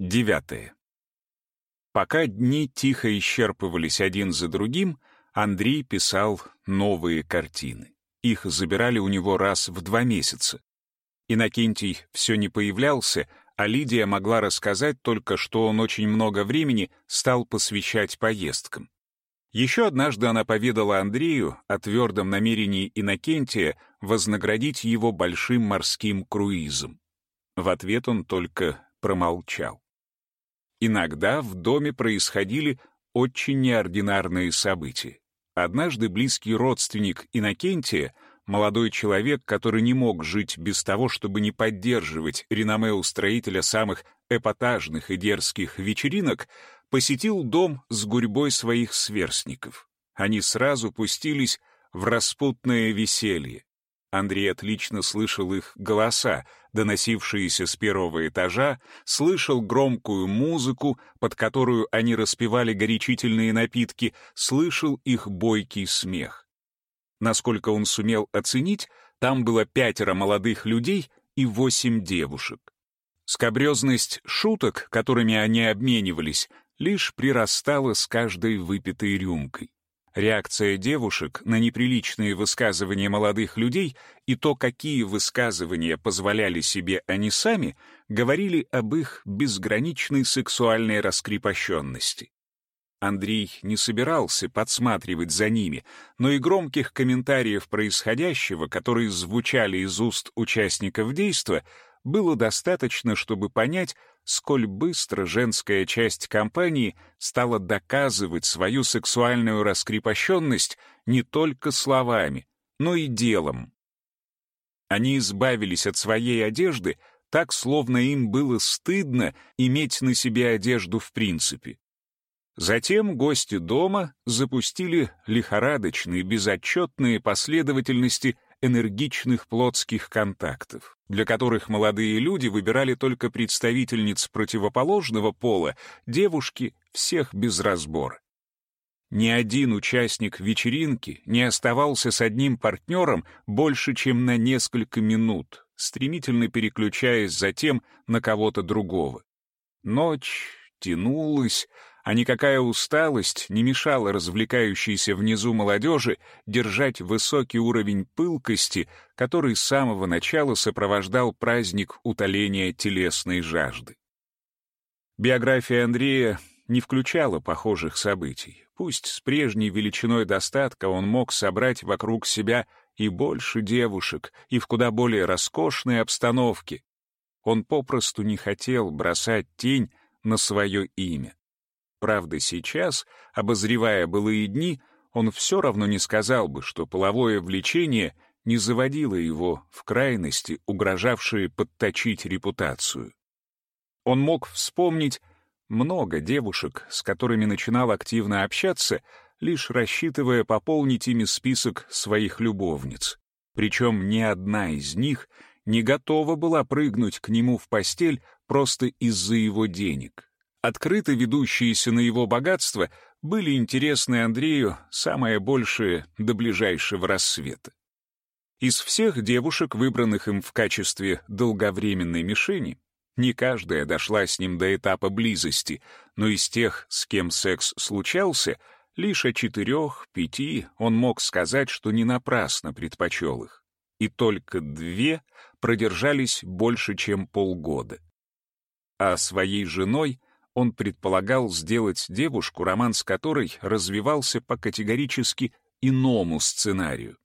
Девятое. Пока дни тихо исчерпывались один за другим, Андрей писал новые картины. Их забирали у него раз в два месяца. Иннокентий все не появлялся, а Лидия могла рассказать только, что он очень много времени стал посвящать поездкам. Еще однажды она поведала Андрею о твердом намерении Иннокентия вознаградить его большим морским круизом. В ответ он только промолчал. Иногда в доме происходили очень неординарные события. Однажды близкий родственник Иннокентия, молодой человек, который не мог жить без того, чтобы не поддерживать реноме устроителя самых эпатажных и дерзких вечеринок, посетил дом с гурьбой своих сверстников. Они сразу пустились в распутное веселье. Андрей отлично слышал их голоса, доносившиеся с первого этажа, слышал громкую музыку, под которую они распевали горячительные напитки, слышал их бойкий смех. Насколько он сумел оценить, там было пятеро молодых людей и восемь девушек. Скобрезность шуток, которыми они обменивались, лишь прирастала с каждой выпитой рюмкой. Реакция девушек на неприличные высказывания молодых людей и то, какие высказывания позволяли себе они сами, говорили об их безграничной сексуальной раскрепощенности. Андрей не собирался подсматривать за ними, но и громких комментариев происходящего, которые звучали из уст участников действа, было достаточно, чтобы понять, сколь быстро женская часть компании стала доказывать свою сексуальную раскрепощенность не только словами, но и делом. Они избавились от своей одежды так, словно им было стыдно иметь на себе одежду в принципе. Затем гости дома запустили лихорадочные, безотчетные последовательности энергичных плотских контактов, для которых молодые люди выбирали только представительниц противоположного пола, девушки всех без разбора. Ни один участник вечеринки не оставался с одним партнером больше, чем на несколько минут, стремительно переключаясь затем на кого-то другого. Ночь тянулась, а никакая усталость не мешала развлекающейся внизу молодежи держать высокий уровень пылкости, который с самого начала сопровождал праздник утоления телесной жажды. Биография Андрея не включала похожих событий. Пусть с прежней величиной достатка он мог собрать вокруг себя и больше девушек, и в куда более роскошной обстановке. Он попросту не хотел бросать тень на свое имя. Правда, сейчас, обозревая былые дни, он все равно не сказал бы, что половое влечение не заводило его в крайности, угрожавшие подточить репутацию. Он мог вспомнить много девушек, с которыми начинал активно общаться, лишь рассчитывая пополнить ими список своих любовниц. Причем ни одна из них не готова была прыгнуть к нему в постель просто из-за его денег открыто ведущиеся на его богатство, были интересны Андрею самое большее до ближайшего рассвета. Из всех девушек, выбранных им в качестве долговременной мишени, не каждая дошла с ним до этапа близости, но из тех, с кем секс случался, лишь о четырех-пяти он мог сказать, что не напрасно предпочел их. И только две продержались больше, чем полгода. А своей женой он предполагал сделать девушку, роман с которой развивался по категорически иному сценарию.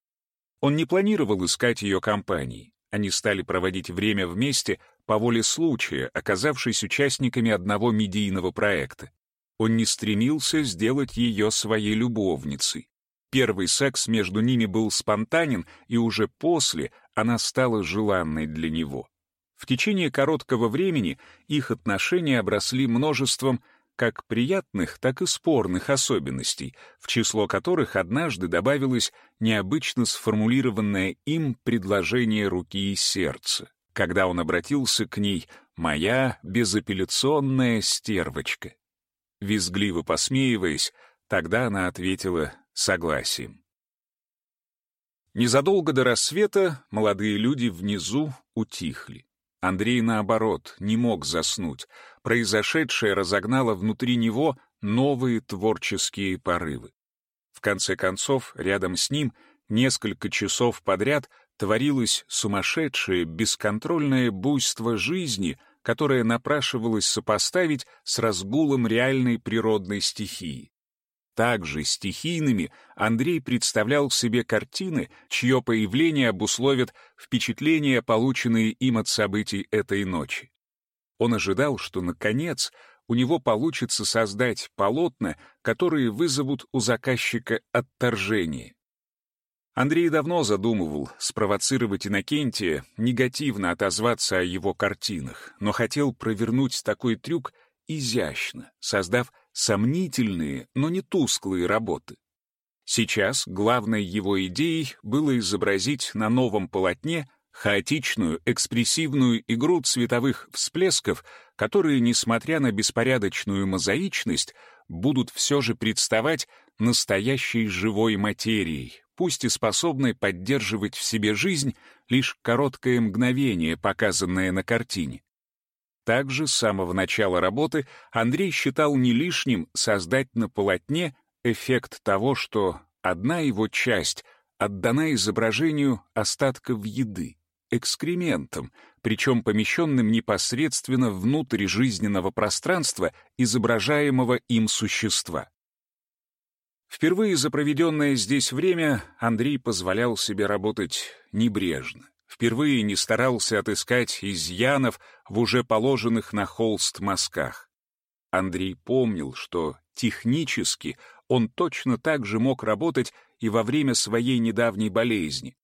Он не планировал искать ее компании. Они стали проводить время вместе по воле случая, оказавшись участниками одного медийного проекта. Он не стремился сделать ее своей любовницей. Первый секс между ними был спонтанен, и уже после она стала желанной для него. В течение короткого времени их отношения обросли множеством как приятных, так и спорных особенностей, в число которых однажды добавилось необычно сформулированное им предложение руки и сердца, когда он обратился к ней «моя безапелляционная стервочка». Визгливо посмеиваясь, тогда она ответила согласием. Незадолго до рассвета молодые люди внизу утихли. Андрей, наоборот, не мог заснуть. Произошедшее разогнало внутри него новые творческие порывы. В конце концов, рядом с ним несколько часов подряд творилось сумасшедшее, бесконтрольное буйство жизни, которое напрашивалось сопоставить с разгулом реальной природной стихии. Также стихийными Андрей представлял себе картины, чье появление обусловит впечатления, полученные им от событий этой ночи. Он ожидал, что, наконец, у него получится создать полотна, которые вызовут у заказчика отторжение. Андрей давно задумывал спровоцировать Иннокентия, негативно отозваться о его картинах, но хотел провернуть такой трюк изящно, создав сомнительные, но не тусклые работы. Сейчас главной его идеей было изобразить на новом полотне хаотичную, экспрессивную игру цветовых всплесков, которые, несмотря на беспорядочную мозаичность, будут все же представать настоящей живой материей, пусть и способной поддерживать в себе жизнь лишь короткое мгновение, показанное на картине. Также с самого начала работы Андрей считал не лишним создать на полотне эффект того, что одна его часть отдана изображению остатков еды, экскрементам, причем помещенным непосредственно внутрь жизненного пространства изображаемого им существа. Впервые за проведенное здесь время Андрей позволял себе работать небрежно впервые не старался отыскать изъянов в уже положенных на холст мазках. Андрей помнил, что технически он точно так же мог работать и во время своей недавней болезни.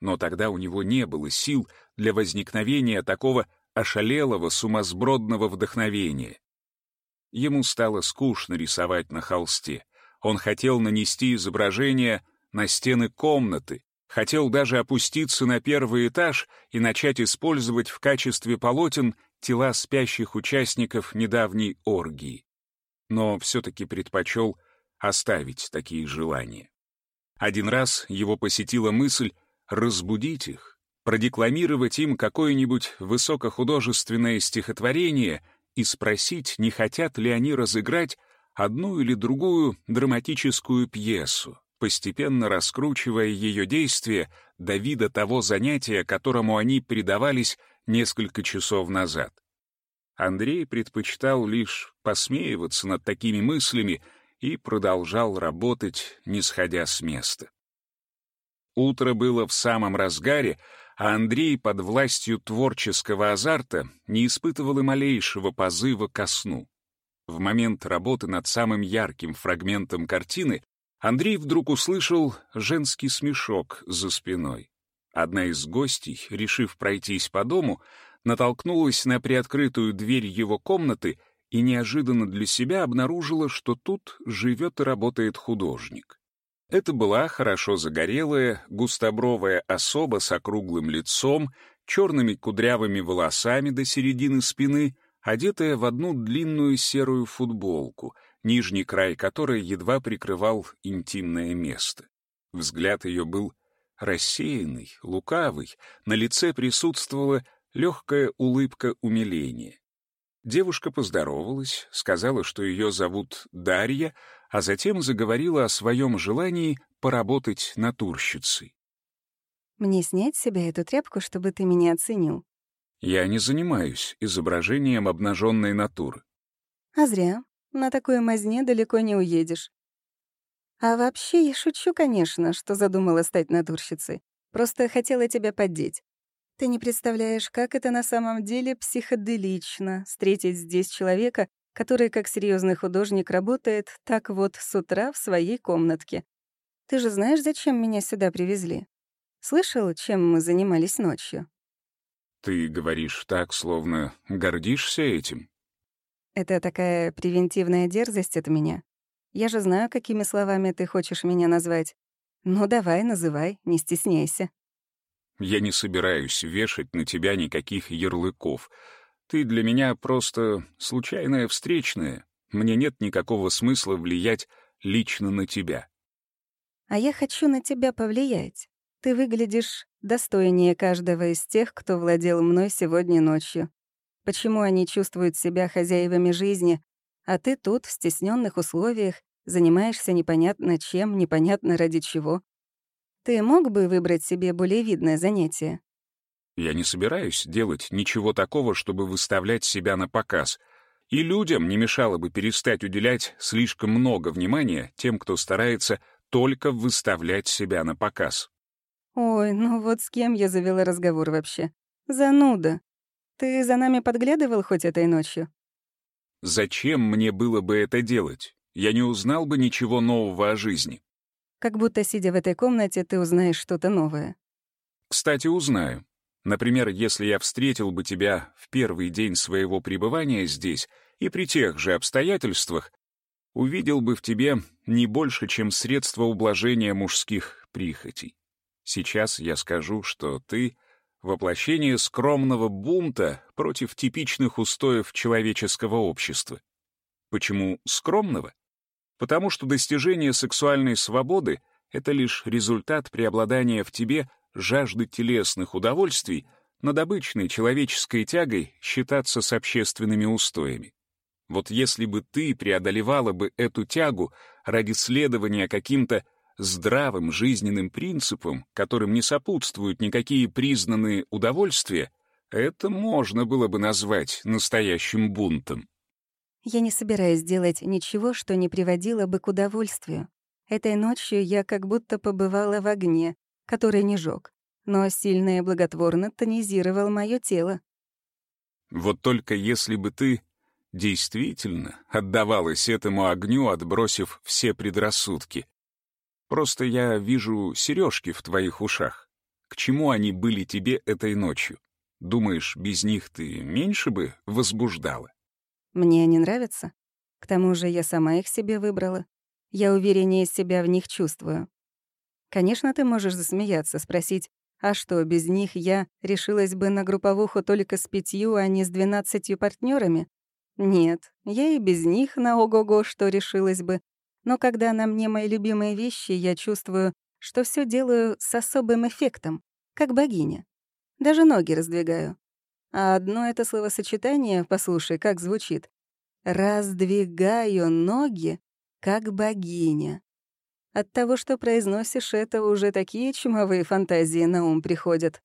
Но тогда у него не было сил для возникновения такого ошалелого, сумасбродного вдохновения. Ему стало скучно рисовать на холсте. Он хотел нанести изображение на стены комнаты, Хотел даже опуститься на первый этаж и начать использовать в качестве полотен тела спящих участников недавней оргии. Но все-таки предпочел оставить такие желания. Один раз его посетила мысль разбудить их, продекламировать им какое-нибудь высокохудожественное стихотворение и спросить, не хотят ли они разыграть одну или другую драматическую пьесу, постепенно раскручивая ее действие до вида того занятия, которому они предавались несколько часов назад. Андрей предпочитал лишь посмеиваться над такими мыслями и продолжал работать, не сходя с места. Утро было в самом разгаре, а Андрей под властью творческого азарта не испытывал и малейшего позыва ко сну. В момент работы над самым ярким фрагментом картины Андрей вдруг услышал женский смешок за спиной. Одна из гостей, решив пройтись по дому, натолкнулась на приоткрытую дверь его комнаты и неожиданно для себя обнаружила, что тут живет и работает художник. Это была хорошо загорелая, густобровая особа с округлым лицом, черными кудрявыми волосами до середины спины, одетая в одну длинную серую футболку — нижний край которой едва прикрывал интимное место. Взгляд ее был рассеянный, лукавый, на лице присутствовала легкая улыбка умиления. Девушка поздоровалась, сказала, что ее зовут Дарья, а затем заговорила о своем желании поработать натурщицей. «Мне снять с себя эту тряпку, чтобы ты меня оценил?» «Я не занимаюсь изображением обнаженной натуры». «А зря. На такой мазне далеко не уедешь. А вообще, я шучу, конечно, что задумала стать натурщицей. Просто хотела тебя поддеть. Ты не представляешь, как это на самом деле психоделично — встретить здесь человека, который, как серьезный художник, работает так вот с утра в своей комнатке. Ты же знаешь, зачем меня сюда привезли? Слышал, чем мы занимались ночью? Ты говоришь так, словно гордишься этим. Это такая превентивная дерзость от меня. Я же знаю, какими словами ты хочешь меня назвать. Ну давай, называй, не стесняйся. Я не собираюсь вешать на тебя никаких ярлыков. Ты для меня просто случайная встречная. Мне нет никакого смысла влиять лично на тебя. А я хочу на тебя повлиять. Ты выглядишь достойнее каждого из тех, кто владел мной сегодня ночью. Почему они чувствуют себя хозяевами жизни, а ты тут, в стесненных условиях, занимаешься непонятно чем, непонятно ради чего? Ты мог бы выбрать себе более видное занятие? Я не собираюсь делать ничего такого, чтобы выставлять себя на показ. И людям не мешало бы перестать уделять слишком много внимания тем, кто старается только выставлять себя на показ. Ой, ну вот с кем я завела разговор вообще? Зануда. Ты за нами подглядывал хоть этой ночью? Зачем мне было бы это делать? Я не узнал бы ничего нового о жизни. Как будто, сидя в этой комнате, ты узнаешь что-то новое. Кстати, узнаю. Например, если я встретил бы тебя в первый день своего пребывания здесь и при тех же обстоятельствах, увидел бы в тебе не больше, чем средство ублажения мужских прихотей. Сейчас я скажу, что ты — воплощение скромного бунта против типичных устоев человеческого общества. Почему скромного? Потому что достижение сексуальной свободы — это лишь результат преобладания в тебе жажды телесных удовольствий над обычной человеческой тягой считаться с общественными устоями. Вот если бы ты преодолевала бы эту тягу ради следования каким-то здравым жизненным принципам, которым не сопутствуют никакие признанные удовольствия, это можно было бы назвать настоящим бунтом. Я не собираюсь делать ничего, что не приводило бы к удовольствию. Этой ночью я как будто побывала в огне, который не жёг, но сильно и благотворно тонизировал моё тело. Вот только если бы ты действительно отдавалась этому огню, отбросив все предрассудки, Просто я вижу сережки в твоих ушах. К чему они были тебе этой ночью? Думаешь, без них ты меньше бы возбуждала? Мне они нравятся. К тому же я сама их себе выбрала. Я увереннее себя в них чувствую. Конечно, ты можешь засмеяться, спросить, а что, без них я решилась бы на групповуху только с пятью, а не с двенадцатью партнерами? Нет, я и без них на ого-го что решилась бы, но когда на мне мои любимые вещи, я чувствую, что все делаю с особым эффектом, как богиня. Даже ноги раздвигаю. А одно это словосочетание, послушай, как звучит. «Раздвигаю ноги, как богиня». От того, что произносишь это, уже такие чумовые фантазии на ум приходят.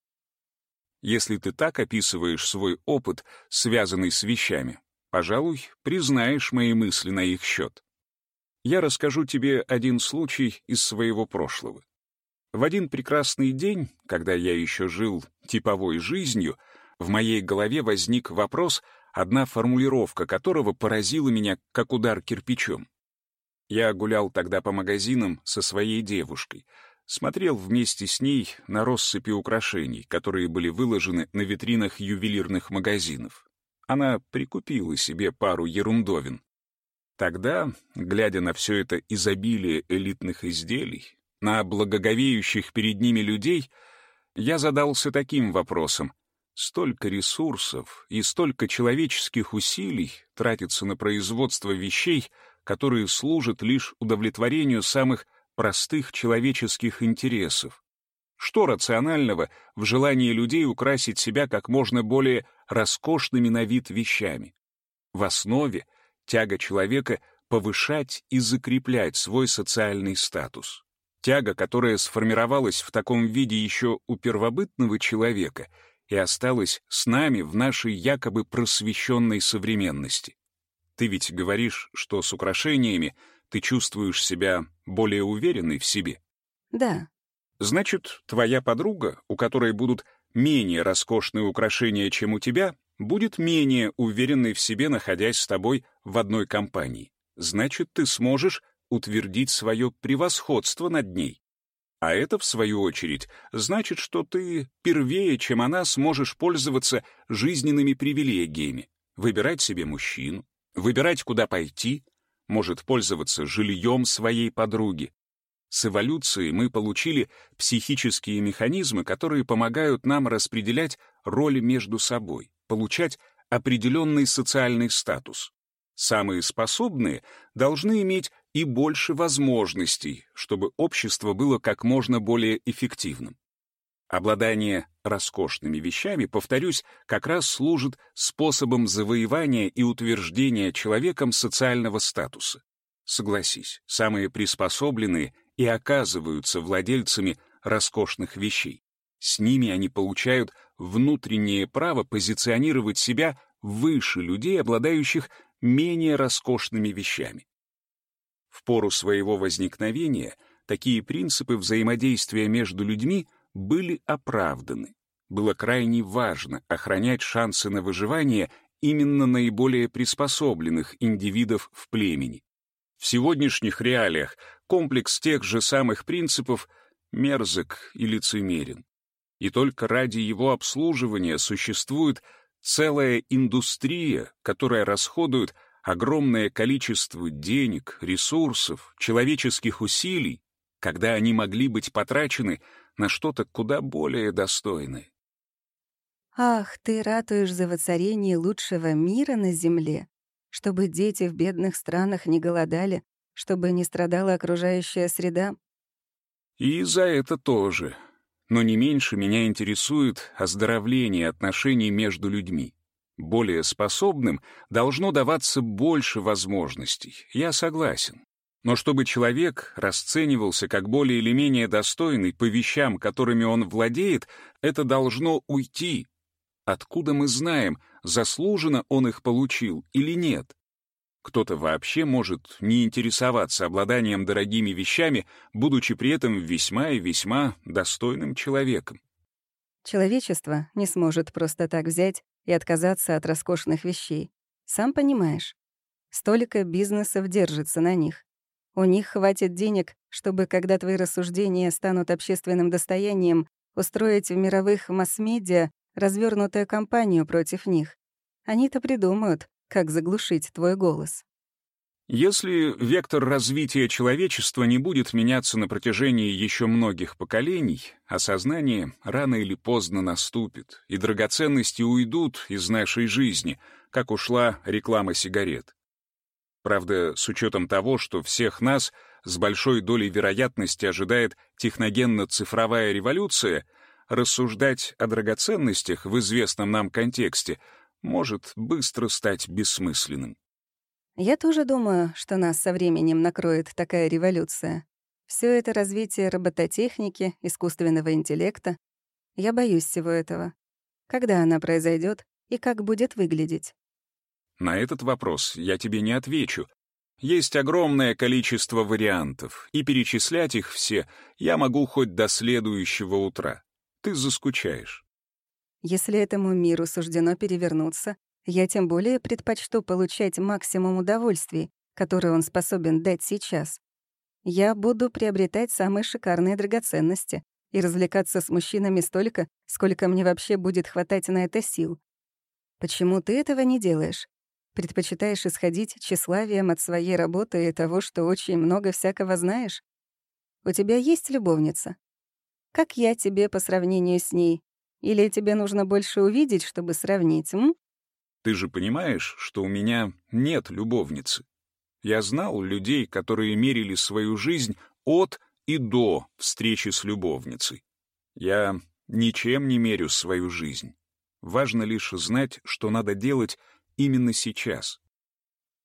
Если ты так описываешь свой опыт, связанный с вещами, пожалуй, признаешь мои мысли на их счет я расскажу тебе один случай из своего прошлого. В один прекрасный день, когда я еще жил типовой жизнью, в моей голове возник вопрос, одна формулировка которого поразила меня, как удар кирпичом. Я гулял тогда по магазинам со своей девушкой, смотрел вместе с ней на россыпи украшений, которые были выложены на витринах ювелирных магазинов. Она прикупила себе пару ерундовин, Тогда, глядя на все это изобилие элитных изделий, на благоговеющих перед ними людей, я задался таким вопросом. Столько ресурсов и столько человеческих усилий тратится на производство вещей, которые служат лишь удовлетворению самых простых человеческих интересов. Что рационального в желании людей украсить себя как можно более роскошными на вид вещами? В основе — тяга человека повышать и закреплять свой социальный статус. Тяга, которая сформировалась в таком виде еще у первобытного человека и осталась с нами в нашей якобы просвещенной современности. Ты ведь говоришь, что с украшениями ты чувствуешь себя более уверенной в себе. Да. Значит, твоя подруга, у которой будут менее роскошные украшения, чем у тебя, будет менее уверенной в себе, находясь с тобой в одной компании. Значит, ты сможешь утвердить свое превосходство над ней. А это, в свою очередь, значит, что ты первее, чем она, сможешь пользоваться жизненными привилегиями, выбирать себе мужчину, выбирать, куда пойти, может пользоваться жильем своей подруги. С эволюцией мы получили психические механизмы, которые помогают нам распределять роли между собой получать определенный социальный статус. Самые способные должны иметь и больше возможностей, чтобы общество было как можно более эффективным. Обладание роскошными вещами, повторюсь, как раз служит способом завоевания и утверждения человеком социального статуса. Согласись, самые приспособленные и оказываются владельцами роскошных вещей. С ними они получают внутреннее право позиционировать себя выше людей, обладающих менее роскошными вещами. В пору своего возникновения такие принципы взаимодействия между людьми — были оправданы. Было крайне важно охранять шансы на выживание именно наиболее приспособленных индивидов в племени. В сегодняшних реалиях комплекс тех же самых принципов мерзок и лицемерен. И только ради его обслуживания существует целая индустрия, которая расходует огромное количество денег, ресурсов, человеческих усилий, когда они могли быть потрачены на что-то куда более достойное. «Ах, ты ратуешь за воцарение лучшего мира на земле, чтобы дети в бедных странах не голодали, чтобы не страдала окружающая среда?» «И за это тоже. Но не меньше меня интересует оздоровление отношений между людьми. Более способным должно даваться больше возможностей, я согласен. Но чтобы человек расценивался как более или менее достойный по вещам, которыми он владеет, это должно уйти. Откуда мы знаем, заслуженно он их получил или нет? Кто-то вообще может не интересоваться обладанием дорогими вещами, будучи при этом весьма и весьма достойным человеком. Человечество не сможет просто так взять и отказаться от роскошных вещей. Сам понимаешь, столько бизнесов держится на них. У них хватит денег, чтобы, когда твои рассуждения станут общественным достоянием, устроить в мировых масс-медиа развернутую кампанию против них. Они-то придумают, как заглушить твой голос. Если вектор развития человечества не будет меняться на протяжении еще многих поколений, осознание рано или поздно наступит, и драгоценности уйдут из нашей жизни, как ушла реклама сигарет. Правда, с учетом того, что всех нас с большой долей вероятности ожидает техногенно-цифровая революция, рассуждать о драгоценностях в известном нам контексте может быстро стать бессмысленным. Я тоже думаю, что нас со временем накроет такая революция. Все это развитие робототехники, искусственного интеллекта. Я боюсь всего этого. Когда она произойдет и как будет выглядеть? На этот вопрос я тебе не отвечу. Есть огромное количество вариантов, и перечислять их все я могу хоть до следующего утра. Ты заскучаешь. Если этому миру суждено перевернуться, я тем более предпочту получать максимум удовольствий, который он способен дать сейчас. Я буду приобретать самые шикарные драгоценности и развлекаться с мужчинами столько, сколько мне вообще будет хватать на это сил. Почему ты этого не делаешь? Предпочитаешь исходить тщеславием от своей работы и того, что очень много всякого знаешь? У тебя есть любовница? Как я тебе по сравнению с ней? Или тебе нужно больше увидеть, чтобы сравнить, м? Ты же понимаешь, что у меня нет любовницы. Я знал людей, которые мерили свою жизнь от и до встречи с любовницей. Я ничем не мерю свою жизнь. Важно лишь знать, что надо делать именно сейчас.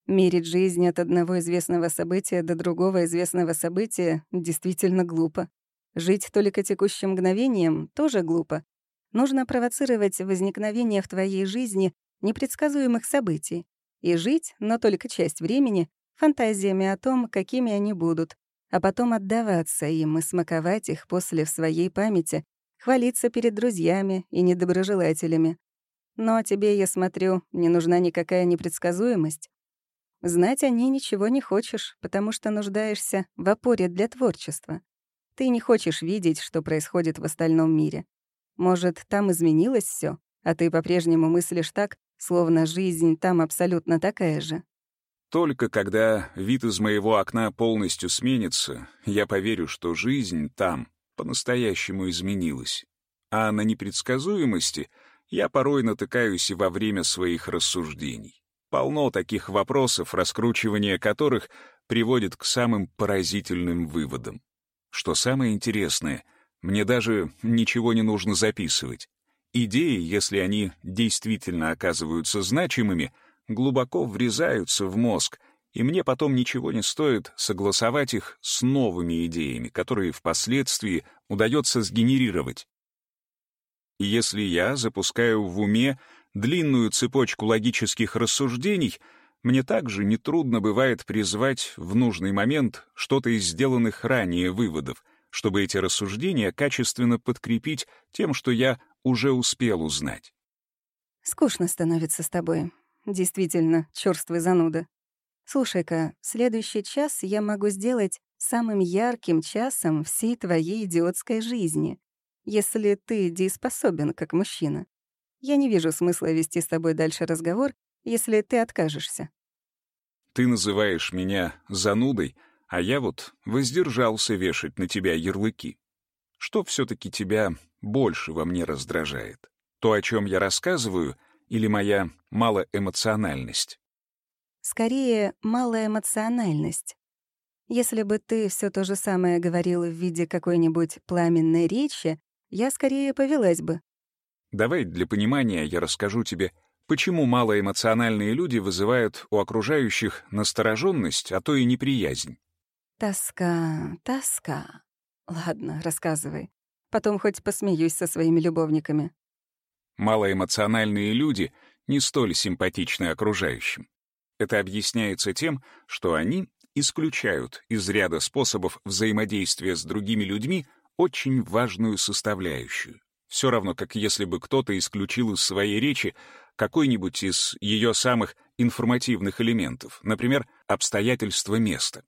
Мерить жизнь от одного известного события до другого известного события действительно глупо. Жить только текущим мгновением тоже глупо. Нужно провоцировать возникновение в твоей жизни непредсказуемых событий и жить, но только часть времени, фантазиями о том, какими они будут, а потом отдаваться им и смаковать их после в своей памяти, хвалиться перед друзьями и недоброжелателями. Но тебе, я смотрю, не нужна никакая непредсказуемость. Знать о ней ничего не хочешь, потому что нуждаешься в опоре для творчества. Ты не хочешь видеть, что происходит в остальном мире. Может, там изменилось все, а ты по-прежнему мыслишь так, словно жизнь там абсолютно такая же. Только когда вид из моего окна полностью сменится, я поверю, что жизнь там по-настоящему изменилась. А на непредсказуемости — я порой натыкаюсь и во время своих рассуждений. Полно таких вопросов, раскручивание которых приводит к самым поразительным выводам. Что самое интересное, Мне даже ничего не нужно записывать. Идеи, если они действительно оказываются значимыми, глубоко врезаются в мозг, и мне потом ничего не стоит согласовать их с новыми идеями, которые впоследствии удается сгенерировать. Если я запускаю в уме длинную цепочку логических рассуждений, мне также нетрудно бывает призвать в нужный момент что-то из сделанных ранее выводов, чтобы эти рассуждения качественно подкрепить тем, что я уже успел узнать. Скучно становится с тобой. Действительно, чёрствый зануда. Слушай-ка, следующий час я могу сделать самым ярким часом всей твоей идиотской жизни, если ты дееспособен как мужчина. Я не вижу смысла вести с тобой дальше разговор, если ты откажешься. Ты называешь меня занудой, а я вот воздержался вешать на тебя ярлыки. Что все таки тебя больше во мне раздражает? То, о чем я рассказываю, или моя малоэмоциональность? Скорее, малоэмоциональность. Если бы ты все то же самое говорил в виде какой-нибудь пламенной речи, я скорее повелась бы. Давай для понимания я расскажу тебе, почему малоэмоциональные люди вызывают у окружающих настороженность, а то и неприязнь. Тоска, тоска. Ладно, рассказывай. Потом хоть посмеюсь со своими любовниками. Малоэмоциональные люди не столь симпатичны окружающим. Это объясняется тем, что они исключают из ряда способов взаимодействия с другими людьми очень важную составляющую. Все равно, как если бы кто-то исключил из своей речи какой-нибудь из ее самых информативных элементов, например, обстоятельства места.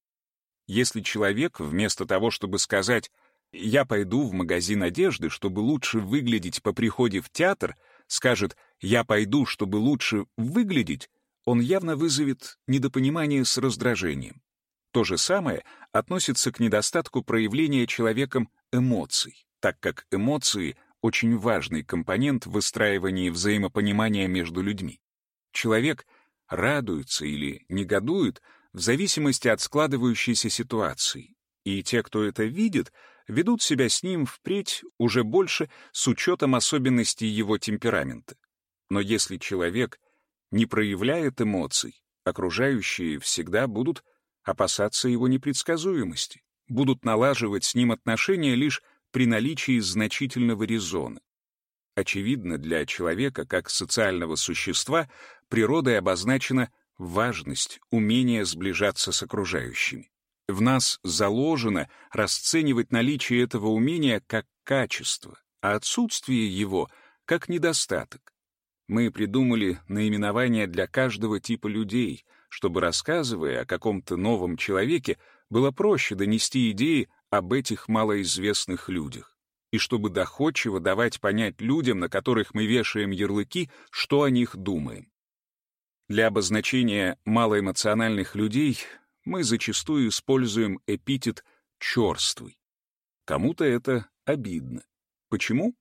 Если человек, вместо того, чтобы сказать «я пойду в магазин одежды, чтобы лучше выглядеть по приходе в театр», скажет «я пойду, чтобы лучше выглядеть», он явно вызовет недопонимание с раздражением. То же самое относится к недостатку проявления человеком эмоций, так как эмоции — очень важный компонент в выстраивании взаимопонимания между людьми. Человек радуется или негодует в зависимости от складывающейся ситуации, и те, кто это видит, ведут себя с ним впредь уже больше с учетом особенностей его темперамента. Но если человек не проявляет эмоций, окружающие всегда будут опасаться его непредсказуемости, будут налаживать с ним отношения лишь при наличии значительного резона. Очевидно, для человека как социального существа природой обозначена важность умения сближаться с окружающими. В нас заложено расценивать наличие этого умения как качество, а отсутствие его — как недостаток. Мы придумали наименование для каждого типа людей, чтобы, рассказывая о каком-то новом человеке, было проще донести идеи об этих малоизвестных людях, и чтобы доходчиво давать понять людям, на которых мы вешаем ярлыки, что о них думаем. Для обозначения малоэмоциональных людей мы зачастую используем эпитет «чёрствый». Кому-то это обидно. Почему?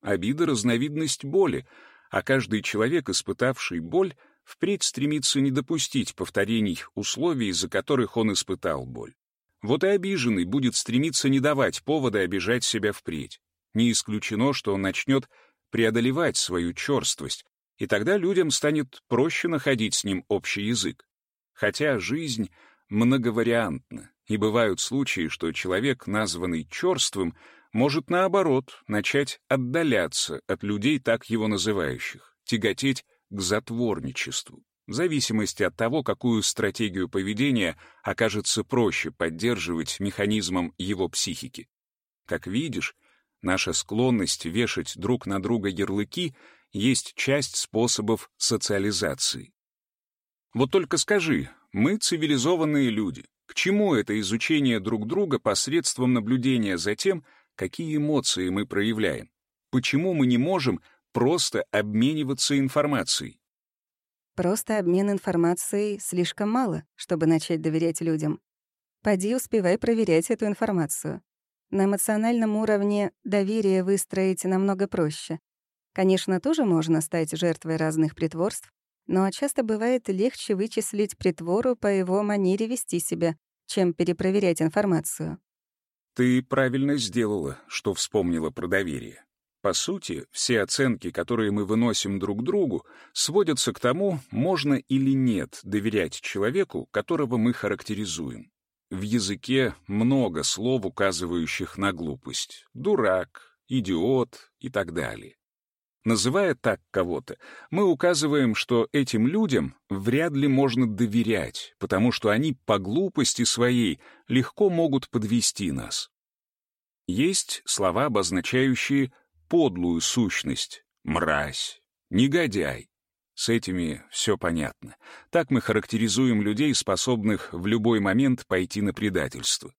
Обида — разновидность боли, а каждый человек, испытавший боль, впредь стремится не допустить повторений условий, из-за которых он испытал боль. Вот и обиженный будет стремиться не давать повода обижать себя впредь. Не исключено, что он начнет преодолевать свою черствость, и тогда людям станет проще находить с ним общий язык. Хотя жизнь многовариантна, и бывают случаи, что человек, названный черствым, может, наоборот, начать отдаляться от людей, так его называющих, тяготеть к затворничеству в зависимости от того, какую стратегию поведения окажется проще поддерживать механизмом его психики. Как видишь, наша склонность вешать друг на друга ярлыки есть часть способов социализации. Вот только скажи, мы цивилизованные люди. К чему это изучение друг друга посредством наблюдения за тем, какие эмоции мы проявляем? Почему мы не можем просто обмениваться информацией? Просто обмен информацией слишком мало, чтобы начать доверять людям. Поди успевай проверять эту информацию. На эмоциональном уровне доверие выстроить намного проще. Конечно, тоже можно стать жертвой разных притворств, но часто бывает легче вычислить притвору по его манере вести себя, чем перепроверять информацию. Ты правильно сделала, что вспомнила про доверие. По сути, все оценки, которые мы выносим друг другу, сводятся к тому, можно или нет доверять человеку, которого мы характеризуем. В языке много слов, указывающих на глупость. Дурак, идиот и так далее. Называя так кого-то, мы указываем, что этим людям вряд ли можно доверять, потому что они по глупости своей легко могут подвести нас. Есть слова, обозначающие подлую сущность, мразь, негодяй. С этими все понятно. Так мы характеризуем людей, способных в любой момент пойти на предательство.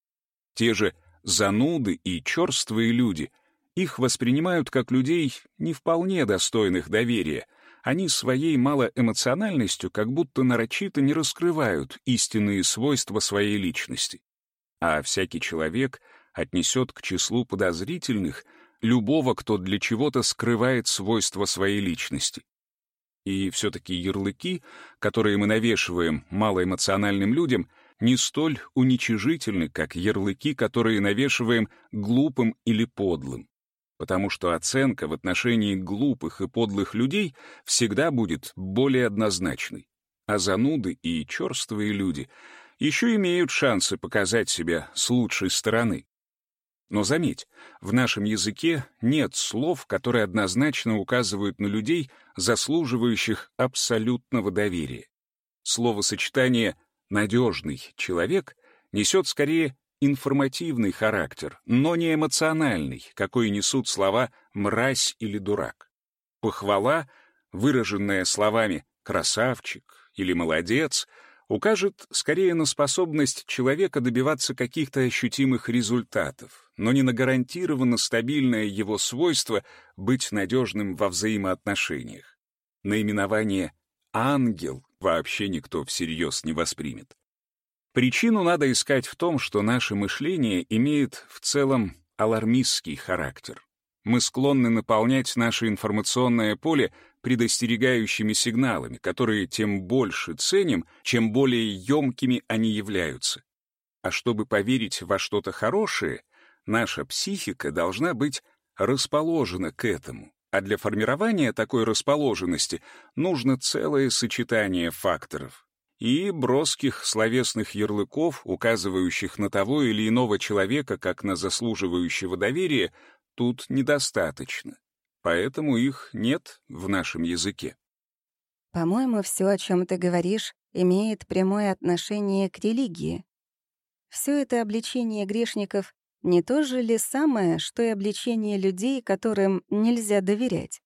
Те же зануды и черствые люди — их воспринимают как людей, не вполне достойных доверия. Они своей малоэмоциональностью как будто нарочито не раскрывают истинные свойства своей личности. А всякий человек отнесет к числу подозрительных любого, кто для чего-то скрывает свойства своей личности. И все-таки ярлыки, которые мы навешиваем малоэмоциональным людям, не столь уничижительны, как ярлыки, которые навешиваем глупым или подлым потому что оценка в отношении глупых и подлых людей всегда будет более однозначной. А зануды и черствые люди еще имеют шансы показать себя с лучшей стороны. Но заметь, в нашем языке нет слов, которые однозначно указывают на людей, заслуживающих абсолютного доверия. Словосочетание «надежный человек» несет скорее информативный характер, но не эмоциональный, какой несут слова «мразь» или «дурак». Похвала, выраженная словами «красавчик» или «молодец», укажет скорее на способность человека добиваться каких-то ощутимых результатов, но не на гарантированно стабильное его свойство быть надежным во взаимоотношениях. Наименование «ангел» вообще никто всерьез не воспримет. Причину надо искать в том, что наше мышление имеет в целом алармистский характер. Мы склонны наполнять наше информационное поле предостерегающими сигналами, которые тем больше ценим, чем более емкими они являются. А чтобы поверить во что-то хорошее, наша психика должна быть расположена к этому. А для формирования такой расположенности нужно целое сочетание факторов и броских словесных ярлыков, указывающих на того или иного человека как на заслуживающего доверия, тут недостаточно. Поэтому их нет в нашем языке. По-моему, все, о чем ты говоришь, имеет прямое отношение к религии. Все это обличение грешников не то же ли самое, что и обличение людей, которым нельзя доверять?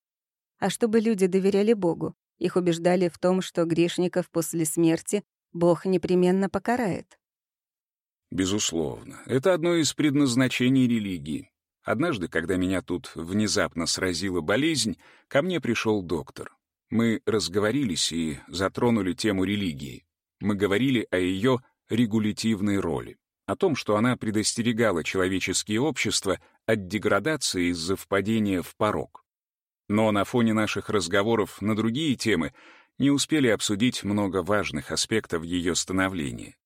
А чтобы люди доверяли Богу, их убеждали в том, что грешников после смерти Бог непременно покарает. Безусловно, это одно из предназначений религии. Однажды, когда меня тут внезапно сразила болезнь, ко мне пришел доктор. Мы разговорились и затронули тему религии. Мы говорили о ее регулятивной роли, о том, что она предостерегала человеческие общества от деградации из-за впадения в порог. Но на фоне наших разговоров на другие темы не успели обсудить много важных аспектов ее становления.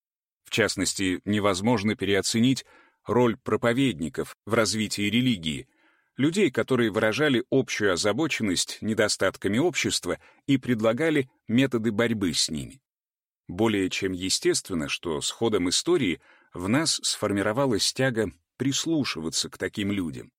В частности, невозможно переоценить роль проповедников в развитии религии, людей, которые выражали общую озабоченность недостатками общества и предлагали методы борьбы с ними. Более чем естественно, что с ходом истории в нас сформировалась тяга прислушиваться к таким людям.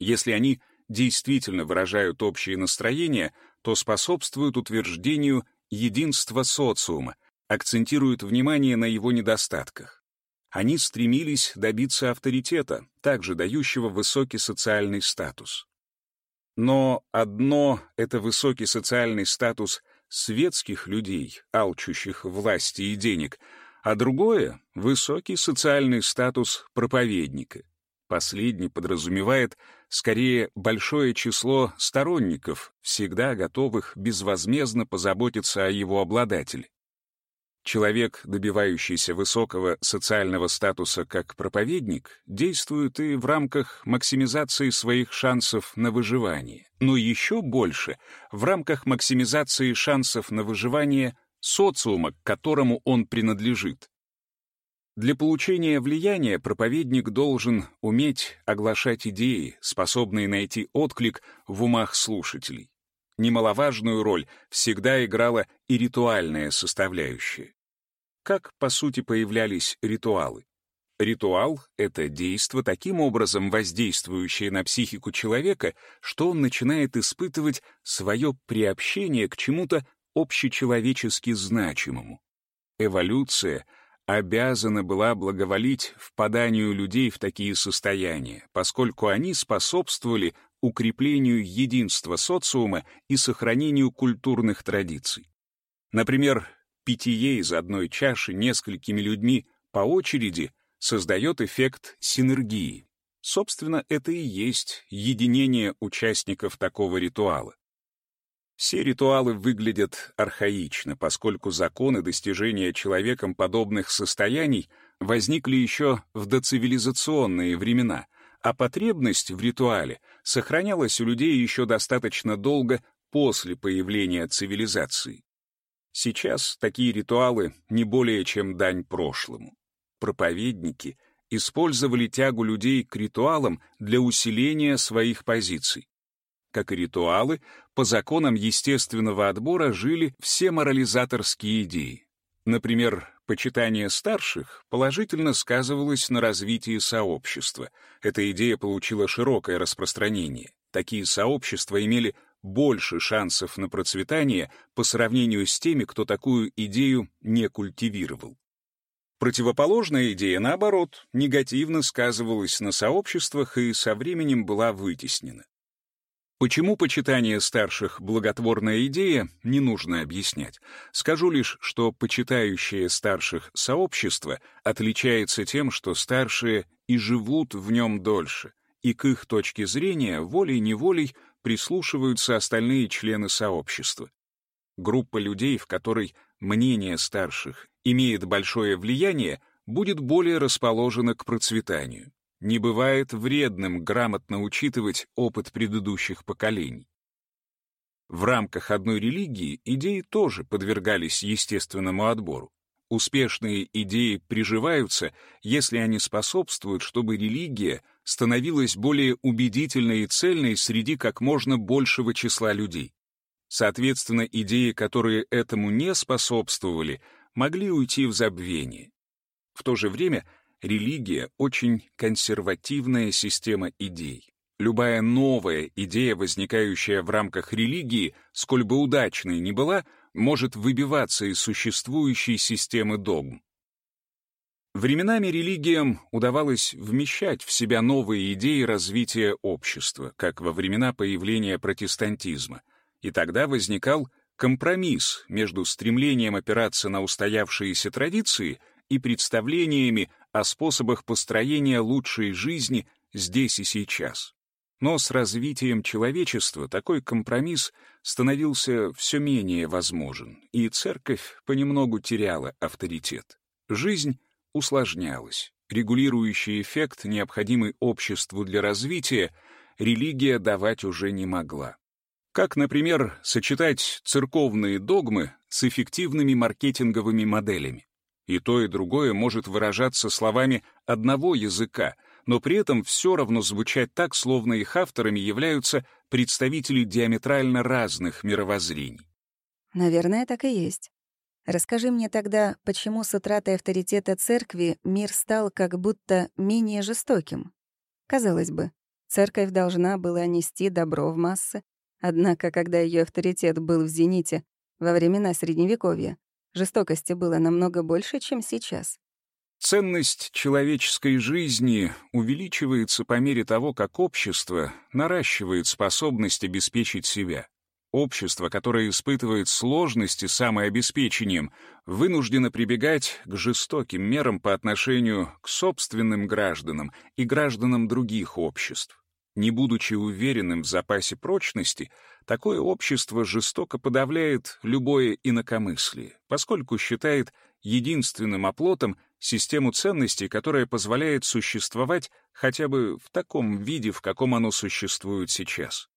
Если они действительно выражают общее настроение, то способствуют утверждению единства социума, акцентируют внимание на его недостатках. Они стремились добиться авторитета, также дающего высокий социальный статус. Но одно — это высокий социальный статус светских людей, алчущих власти и денег, а другое — высокий социальный статус проповедника. Последний подразумевает скорее большое число сторонников, всегда готовых безвозмездно позаботиться о его обладателе. Человек, добивающийся высокого социального статуса как проповедник, действует и в рамках максимизации своих шансов на выживание, но еще больше в рамках максимизации шансов на выживание социума, к которому он принадлежит. Для получения влияния проповедник должен уметь оглашать идеи, способные найти отклик в умах слушателей. Немаловажную роль всегда играла и ритуальная составляющая. Как, по сути, появлялись ритуалы? Ритуал — это действо, таким образом воздействующее на психику человека, что он начинает испытывать свое приобщение к чему-то общечеловечески значимому. Эволюция обязана была благоволить впаданию людей в такие состояния, поскольку они способствовали укреплению единства социума и сохранению культурных традиций. Например, питье из одной чаши несколькими людьми по очереди создает эффект синергии. Собственно, это и есть единение участников такого ритуала. Все ритуалы выглядят архаично, поскольку законы достижения человеком подобных состояний возникли еще в доцивилизационные времена, а потребность в ритуале сохранялась у людей еще достаточно долго после появления цивилизации. Сейчас такие ритуалы не более чем дань прошлому. Проповедники использовали тягу людей к ритуалам для усиления своих позиций. Как и ритуалы, по законам естественного отбора жили все морализаторские идеи. Например, почитание старших положительно сказывалось на развитии сообщества. Эта идея получила широкое распространение. Такие сообщества имели больше шансов на процветание по сравнению с теми, кто такую идею не культивировал. Противоположная идея, наоборот, негативно сказывалась на сообществах и со временем была вытеснена. Почему почитание старших — благотворная идея, не нужно объяснять. Скажу лишь, что почитающее старших сообщество отличается тем, что старшие и живут в нем дольше, и к их точке зрения волей-неволей прислушиваются остальные члены сообщества. Группа людей, в которой мнение старших имеет большое влияние, будет более расположена к процветанию не бывает вредным грамотно учитывать опыт предыдущих поколений. В рамках одной религии идеи тоже подвергались естественному отбору. Успешные идеи приживаются, если они способствуют, чтобы религия становилась более убедительной и цельной среди как можно большего числа людей. Соответственно, идеи, которые этому не способствовали, могли уйти в забвение. В то же время Религия — очень консервативная система идей. Любая новая идея, возникающая в рамках религии, сколь бы удачной ни была, может выбиваться из существующей системы догм. Временами религиям удавалось вмещать в себя новые идеи развития общества, как во времена появления протестантизма, и тогда возникал компромисс между стремлением опираться на устоявшиеся традиции и представлениями о способах построения лучшей жизни здесь и сейчас. Но с развитием человечества такой компромисс становился все менее возможен, и церковь понемногу теряла авторитет. Жизнь усложнялась. Регулирующий эффект, необходимый обществу для развития, религия давать уже не могла. Как, например, сочетать церковные догмы с эффективными маркетинговыми моделями? И то, и другое может выражаться словами одного языка, но при этом все равно звучать так, словно их авторами являются представители диаметрально разных мировоззрений. Наверное, так и есть. Расскажи мне тогда, почему с утратой авторитета церкви мир стал как будто менее жестоким? Казалось бы, церковь должна была нести добро в массы, однако, когда ее авторитет был в зените во времена Средневековья, Жестокости было намного больше, чем сейчас. Ценность человеческой жизни увеличивается по мере того, как общество наращивает способность обеспечить себя. Общество, которое испытывает сложности с самообеспечением, вынуждено прибегать к жестоким мерам по отношению к собственным гражданам и гражданам других обществ. Не будучи уверенным в запасе прочности, такое общество жестоко подавляет любое инакомыслие, поскольку считает единственным оплотом систему ценностей, которая позволяет существовать хотя бы в таком виде, в каком оно существует сейчас.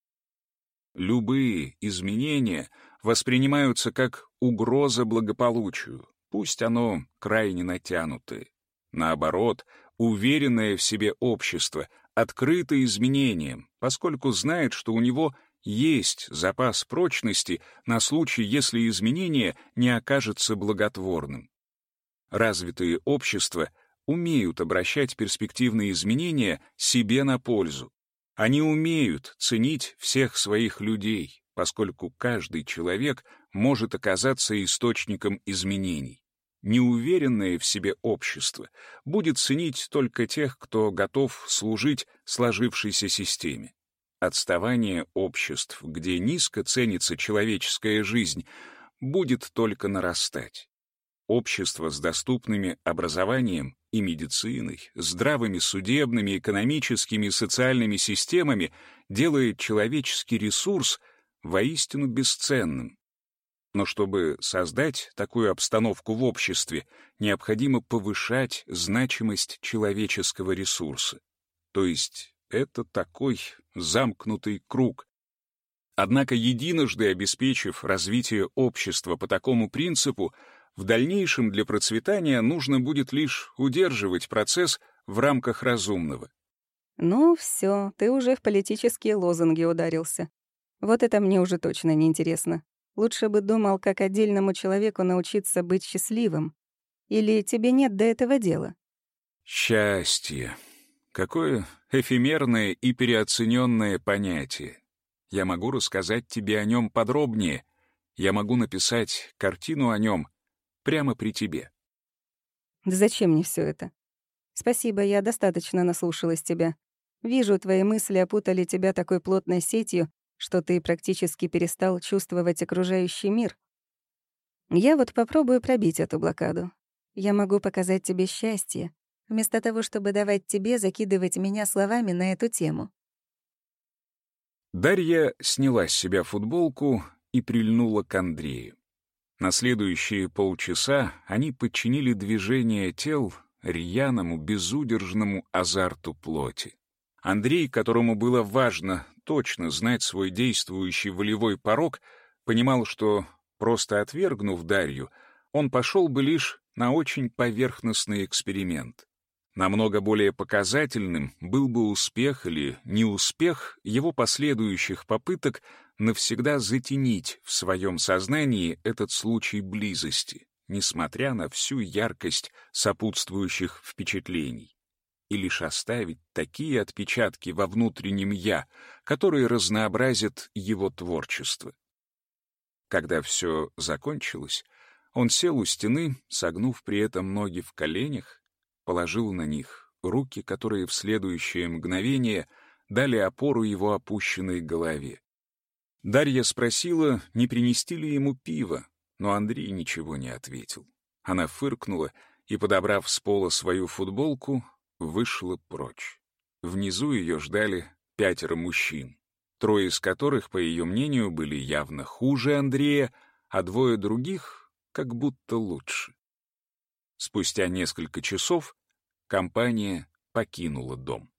Любые изменения воспринимаются как угроза благополучию, пусть оно крайне натянутое. Наоборот, уверенное в себе общество открыто изменениям, поскольку знает, что у него есть запас прочности на случай, если изменение не окажется благотворным. Развитые общества умеют обращать перспективные изменения себе на пользу. Они умеют ценить всех своих людей, поскольку каждый человек может оказаться источником изменений. Неуверенное в себе общество будет ценить только тех, кто готов служить сложившейся системе. Отставание обществ, где низко ценится человеческая жизнь, будет только нарастать. Общество с доступными образованием и медициной, здравыми судебными, экономическими и социальными системами делает человеческий ресурс воистину бесценным. Но чтобы создать такую обстановку в обществе, необходимо повышать значимость человеческого ресурса. То есть это такой замкнутый круг. Однако единожды обеспечив развитие общества по такому принципу, в дальнейшем для процветания нужно будет лишь удерживать процесс в рамках разумного. Ну, все, ты уже в политические лозунги ударился. Вот это мне уже точно не интересно. Лучше бы думал, как отдельному человеку научиться быть счастливым. Или тебе нет до этого дела? Счастье. Какое эфемерное и переоцененное понятие. Я могу рассказать тебе о нем подробнее. Я могу написать картину о нем прямо при тебе. Да зачем мне все это? Спасибо, я достаточно наслушалась тебя. Вижу, твои мысли опутали тебя такой плотной сетью, что ты практически перестал чувствовать окружающий мир. Я вот попробую пробить эту блокаду. Я могу показать тебе счастье, вместо того, чтобы давать тебе закидывать меня словами на эту тему. Дарья сняла с себя футболку и прильнула к Андрею. На следующие полчаса они подчинили движение тел рьяному, безудержному азарту плоти. Андрей, которому было важно точно знать свой действующий волевой порог, понимал, что, просто отвергнув Дарью, он пошел бы лишь на очень поверхностный эксперимент. Намного более показательным был бы успех или неуспех его последующих попыток навсегда затенить в своем сознании этот случай близости, несмотря на всю яркость сопутствующих впечатлений, и лишь оставить такие отпечатки во внутреннем «я», которые разнообразят его творчество. Когда все закончилось, он сел у стены, согнув при этом ноги в коленях, положил на них руки, которые в следующее мгновение дали опору его опущенной голове. Дарья спросила, не принести ли ему пива, но Андрей ничего не ответил. Она фыркнула и, подобрав с пола свою футболку, вышла прочь. Внизу ее ждали пятеро мужчин, трое из которых, по ее мнению, были явно хуже Андрея, а двое других — как будто лучше. Спустя несколько часов компания покинула дом.